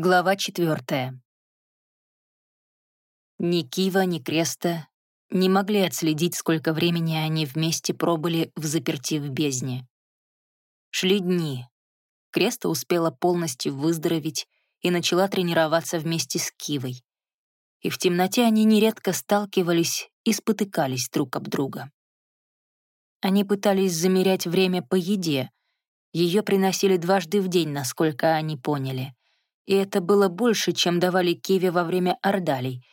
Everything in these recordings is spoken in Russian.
Глава четвертая. Ни Кива, ни Креста не могли отследить, сколько времени они вместе пробыли в заперти в бездне. Шли дни. Креста успела полностью выздороветь и начала тренироваться вместе с Кивой. И в темноте они нередко сталкивались и спотыкались друг об друга. Они пытались замерять время по еде. Ее приносили дважды в день, насколько они поняли — и это было больше, чем давали Киви во время ордалей,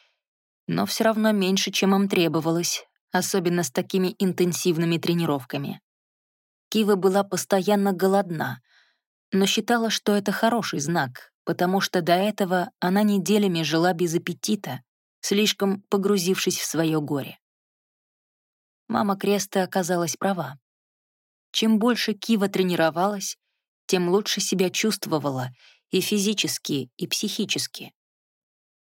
но все равно меньше, чем им требовалось, особенно с такими интенсивными тренировками. Кива была постоянно голодна, но считала, что это хороший знак, потому что до этого она неделями жила без аппетита, слишком погрузившись в свое горе. Мама Креста оказалась права. Чем больше Кива тренировалась, тем лучше себя чувствовала и физически, и психически.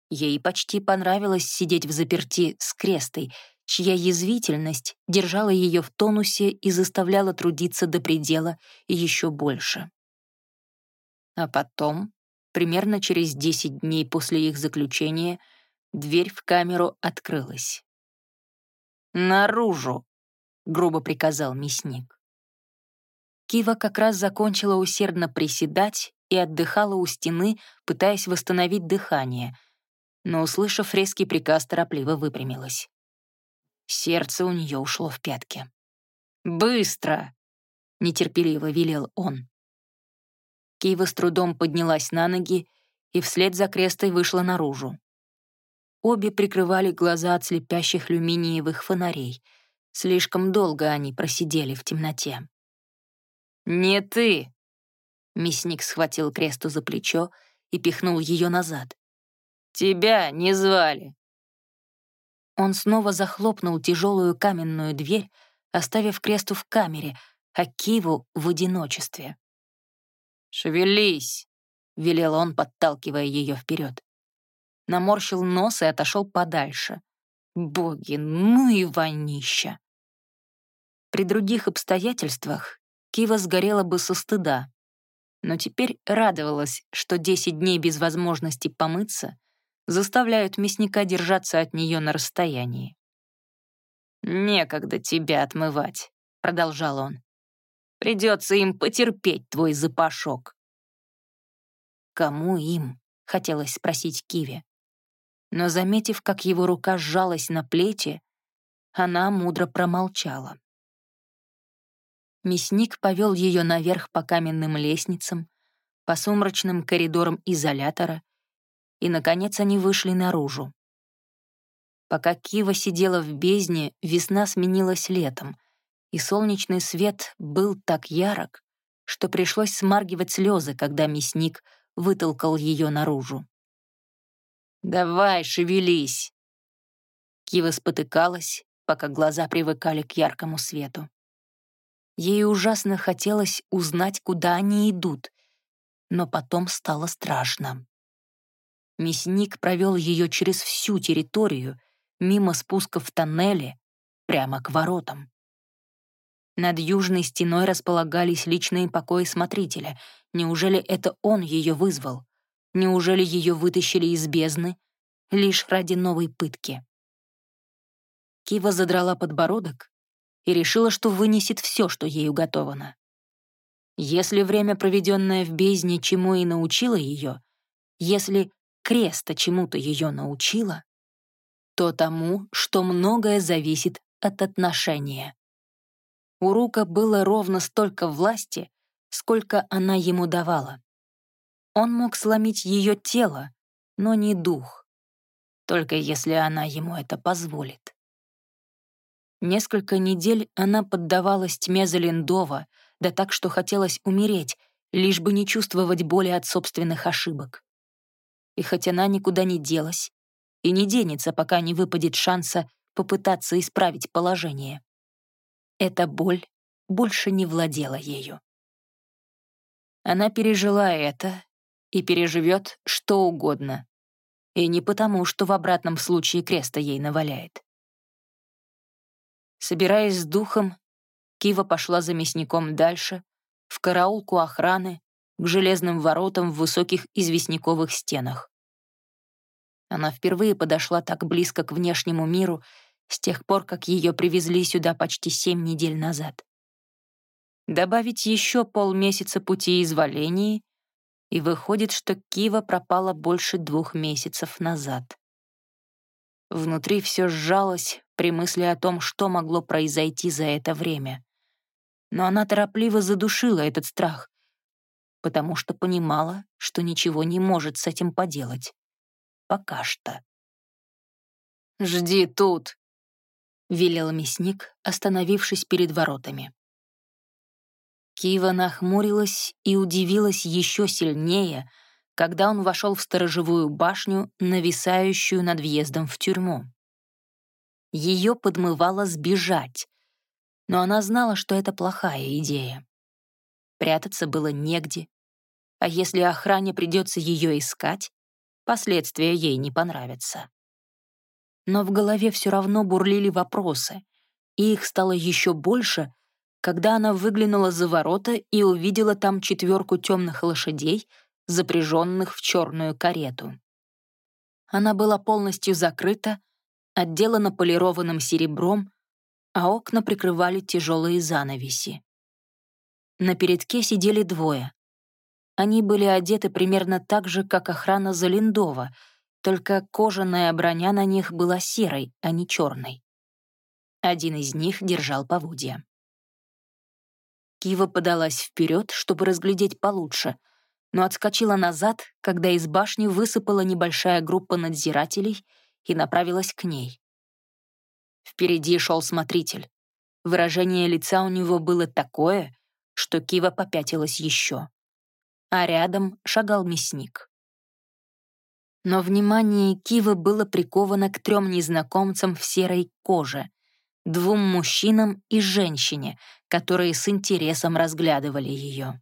Ей почти понравилось сидеть в заперти с крестой, чья язвительность держала ее в тонусе и заставляла трудиться до предела еще больше. А потом, примерно через 10 дней после их заключения, дверь в камеру открылась. «Наружу!» — грубо приказал мясник. Кива как раз закончила усердно приседать и отдыхала у стены, пытаясь восстановить дыхание, но, услышав резкий приказ, торопливо выпрямилась. Сердце у нее ушло в пятки. «Быстро!» — нетерпеливо велел он. Кива с трудом поднялась на ноги и вслед за крестой вышла наружу. Обе прикрывали глаза от слепящих люминиевых фонарей. Слишком долго они просидели в темноте. «Не ты!» Мясник схватил Кресту за плечо и пихнул ее назад. «Тебя не звали!» Он снова захлопнул тяжелую каменную дверь, оставив Кресту в камере, а Киву в одиночестве. «Шевелись!» — велел он, подталкивая ее вперед. Наморщил нос и отошел подальше. Боги, ну и вонища! При других обстоятельствах Кива сгорела бы со стыда, но теперь радовалась, что 10 дней без возможности помыться заставляют мясника держаться от нее на расстоянии. «Некогда тебя отмывать», — продолжал он. «Придется им потерпеть твой запашок». «Кому им?» — хотелось спросить Киви. Но, заметив, как его рука сжалась на плечи, она мудро промолчала. Мясник повел ее наверх по каменным лестницам, по сумрачным коридорам изолятора, и, наконец, они вышли наружу. Пока Кива сидела в бездне, весна сменилась летом, и солнечный свет был так ярок, что пришлось смаргивать слезы, когда мясник вытолкал ее наружу. «Давай, шевелись!» Кива спотыкалась, пока глаза привыкали к яркому свету. Ей ужасно хотелось узнать, куда они идут, но потом стало страшно. Мясник провел ее через всю территорию, мимо спусков в тоннеле, прямо к воротам. Над южной стеной располагались личные покои смотрителя. Неужели это он ее вызвал? Неужели ее вытащили из бездны лишь ради новой пытки? Кива задрала подбородок и решила, что вынесет все, что ей уготовано. Если время, проведенное в бездне, чему и научило ее, если креста чему-то ее научила, то тому, что многое зависит от отношения. У Рука было ровно столько власти, сколько она ему давала. Он мог сломить ее тело, но не дух, только если она ему это позволит. Несколько недель она поддавалась тьме Залендова, да так, что хотелось умереть, лишь бы не чувствовать боли от собственных ошибок. И хоть она никуда не делась, и не денется, пока не выпадет шанса попытаться исправить положение. Эта боль больше не владела ею. Она пережила это и переживет что угодно. И не потому, что в обратном случае креста ей наваляет. Собираясь с духом, Кива пошла за мясником дальше, в караулку охраны, к железным воротам в высоких известняковых стенах. Она впервые подошла так близко к внешнему миру с тех пор, как ее привезли сюда почти семь недель назад. Добавить еще полмесяца пути из и выходит, что Кива пропала больше двух месяцев назад. Внутри все сжалось при мысли о том, что могло произойти за это время. Но она торопливо задушила этот страх, потому что понимала, что ничего не может с этим поделать. Пока что. «Жди тут», — велел мясник, остановившись перед воротами. Кива нахмурилась и удивилась еще сильнее, когда он вошел в сторожевую башню, нависающую над въездом в тюрьму. Ее подмывало сбежать, но она знала, что это плохая идея. Прятаться было негде, а если охране придется ее искать, последствия ей не понравятся. Но в голове все равно бурлили вопросы, и их стало еще больше — когда она выглянула за ворота и увидела там четверку темных лошадей, запряженных в черную карету. Она была полностью закрыта, отделана полированным серебром, а окна прикрывали тяжелые занавеси. На передке сидели двое. Они были одеты примерно так же, как охрана Залиндова, только кожаная броня на них была серой, а не черной. Один из них держал поводья. Кива подалась вперед, чтобы разглядеть получше, но отскочила назад, когда из башни высыпала небольшая группа надзирателей и направилась к ней. Впереди шел смотритель. Выражение лица у него было такое, что Кива попятилась еще. А рядом шагал мясник. Но внимание Кивы было приковано к трем незнакомцам в серой коже, двум мужчинам и женщине, которые с интересом разглядывали ее.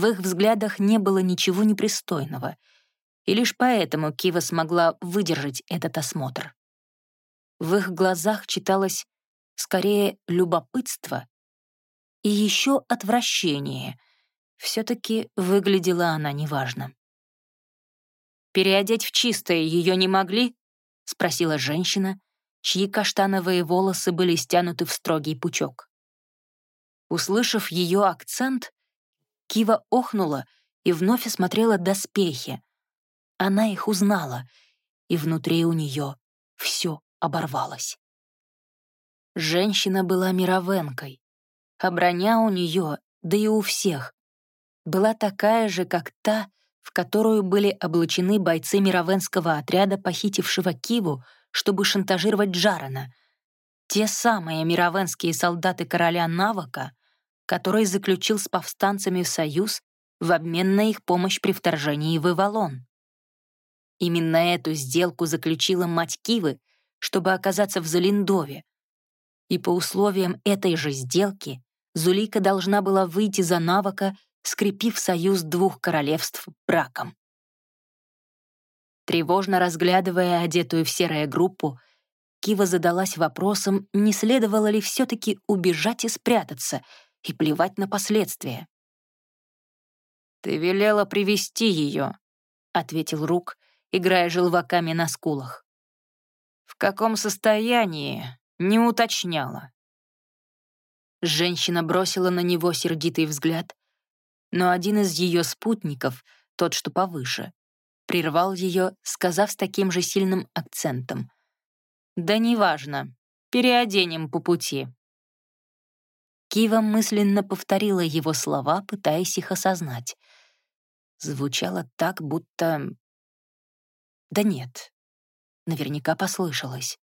В их взглядах не было ничего непристойного, и лишь поэтому Кива смогла выдержать этот осмотр. В их глазах читалось скорее любопытство и еще отвращение. Все-таки выглядела она неважно. «Переодеть в чистое ее не могли?» — спросила женщина, чьи каштановые волосы были стянуты в строгий пучок. Услышав ее акцент, Кива охнула и вновь осмотрела доспехи. Она их узнала, и внутри у нее все оборвалось. Женщина была мировенкой, а броня у нее, да и у всех, была такая же, как та, в которую были облачены бойцы мировенского отряда, похитившего Киву чтобы шантажировать Джарана. Те самые мировенские солдаты короля Навака, который заключил с повстанцами союз в обмен на их помощь при вторжении в Ивалон. Именно эту сделку заключила мать Кивы, чтобы оказаться в Залиндове. И по условиям этой же сделки Зулика должна была выйти за Навака, скрепив союз двух королевств браком. Тревожно разглядывая одетую в серое группу, Кива задалась вопросом, не следовало ли все-таки убежать и спрятаться, и плевать на последствия. «Ты велела привести ее», — ответил Рук, играя желваками на скулах. «В каком состоянии?» — не уточняла. Женщина бросила на него сердитый взгляд, но один из ее спутников, тот, что повыше, прервал ее, сказав с таким же сильным акцентом. «Да неважно, переоденем по пути». Кива мысленно повторила его слова, пытаясь их осознать. Звучало так, будто... Да нет, наверняка послышалось.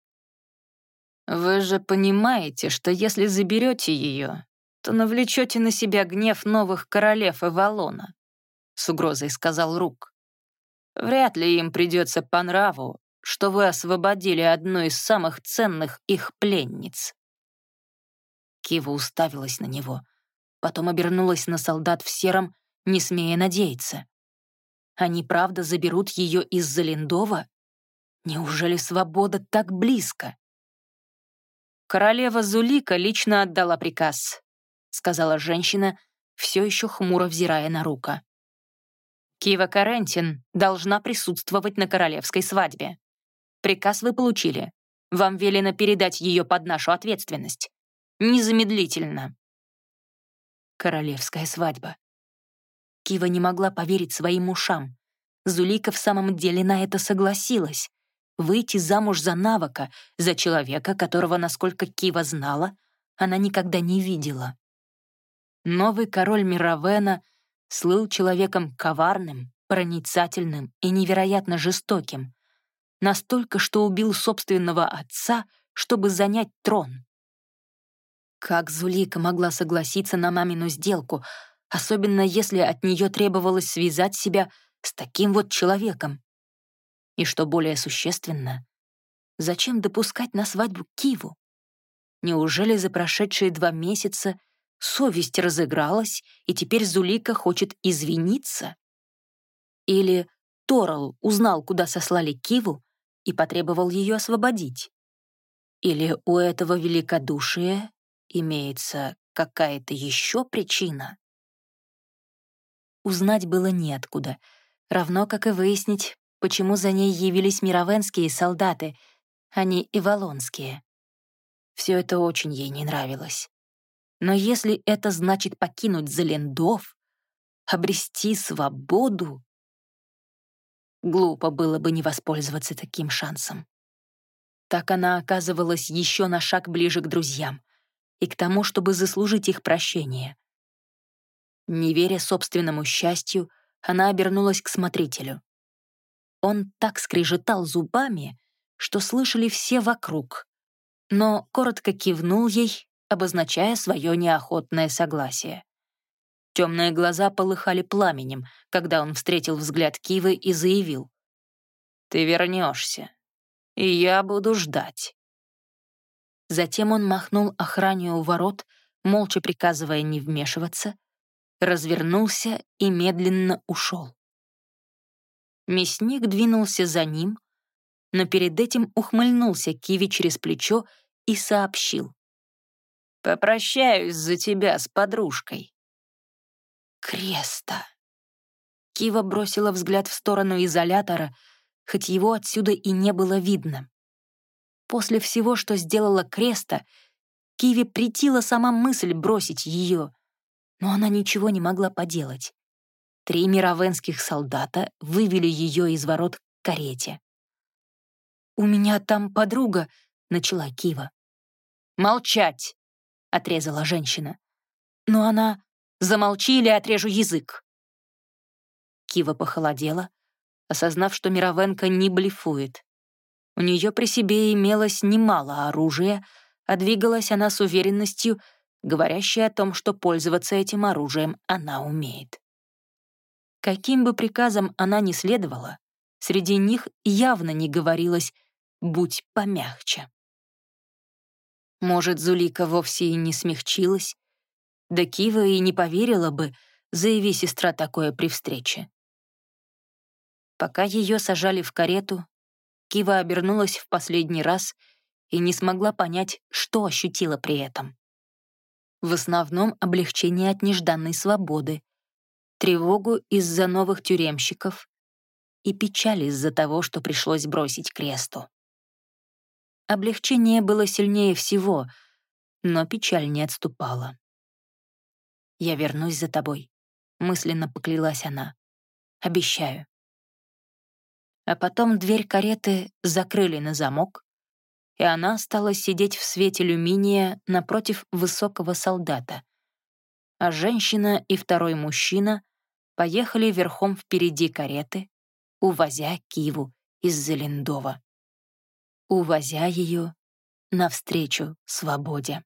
«Вы же понимаете, что если заберете ее, то навлечете на себя гнев новых королев Эвалона», — с угрозой сказал Рук. Вряд ли им придется по нраву, что вы освободили одну из самых ценных их пленниц». Кива уставилась на него, потом обернулась на солдат в сером, не смея надеяться. Они правда заберут ее из-за Линдова? Неужели свобода так близко? «Королева Зулика лично отдала приказ», — сказала женщина, все еще хмуро взирая на Рука. «Кива Карентин должна присутствовать на королевской свадьбе. Приказ вы получили. Вам велено передать ее под нашу ответственность. Незамедлительно». Королевская свадьба. Кива не могла поверить своим ушам. Зулика в самом деле на это согласилась. Выйти замуж за навыка, за человека, которого, насколько Кива знала, она никогда не видела. Новый король Мировена слыл человеком коварным, проницательным и невероятно жестоким. Настолько, что убил собственного отца, чтобы занять трон. Как Зулика могла согласиться на мамину сделку, особенно если от нее требовалось связать себя с таким вот человеком? И что более существенно, зачем допускать на свадьбу Киву? Неужели за прошедшие два месяца совесть разыгралась, и теперь Зулика хочет извиниться? Или Торал узнал, куда сослали Киву, и потребовал ее освободить? Или у этого великодушия имеется какая-то еще причина? Узнать было неоткуда, равно как и выяснить, почему за ней явились мировенские солдаты, а не ивалонские. Все это очень ей не нравилось. Но если это значит покинуть Залендов, обрести свободу, глупо было бы не воспользоваться таким шансом. Так она оказывалась еще на шаг ближе к друзьям и к тому, чтобы заслужить их прощение. Не веря собственному счастью, она обернулась к смотрителю. Он так скрежетал зубами, что слышали все вокруг, но коротко кивнул ей, обозначая свое неохотное согласие. Темные глаза полыхали пламенем, когда он встретил взгляд Кивы и заявил. «Ты вернешься, и я буду ждать». Затем он махнул охране у ворот, молча приказывая не вмешиваться, развернулся и медленно ушел. Мясник двинулся за ним, но перед этим ухмыльнулся Киви через плечо и сообщил. «Попрощаюсь за тебя с подружкой». «Креста!» Кива бросила взгляд в сторону изолятора, хоть его отсюда и не было видно. После всего, что сделала Креста, Киви притила сама мысль бросить ее, но она ничего не могла поделать. Три мировенских солдата вывели ее из ворот к карете. «У меня там подруга», — начала Кива. «Молчать!» — отрезала женщина. Но она «Замолчи или отрежу язык!» Кива похолодела, осознав, что Мировенко не блефует. У нее при себе имелось немало оружия, а двигалась она с уверенностью, говорящей о том, что пользоваться этим оружием она умеет. Каким бы приказом она ни следовала, среди них явно не говорилось «будь помягче». Может, Зулика вовсе и не смягчилась, да Кива и не поверила бы, заяви сестра такое при встрече. Пока ее сажали в карету, Кива обернулась в последний раз и не смогла понять, что ощутила при этом. В основном облегчение от нежданной свободы, тревогу из-за новых тюремщиков и печаль из-за того, что пришлось бросить кресту. Облегчение было сильнее всего, но печаль не отступала. «Я вернусь за тобой», — мысленно поклялась она. «Обещаю». А потом дверь кареты закрыли на замок, и она осталась сидеть в свете люминия напротив высокого солдата, а женщина и второй мужчина поехали верхом впереди кареты, увозя Киву из Зелендова. Увозя ее навстречу свободе.